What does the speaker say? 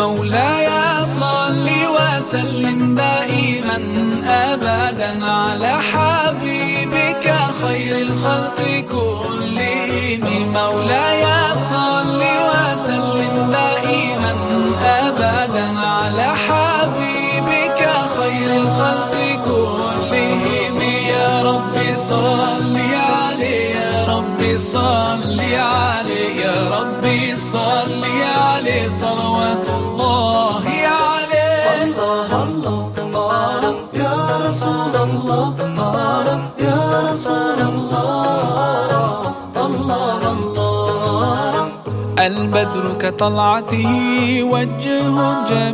مولاي صل وسلم دائما أبدا على حبيبك خير الخلق كلهم. مولاي صل وسلم دائما أبدا على حبيبك خير الخلق كلهم. يا رب صل عليه يا رب صل عليه يا رب صل عليه عليه صلوات الله عليه. الله الله الله يا رسول الله الله يا رسول الله. الله الله. البدر كطلعته وجه جميل.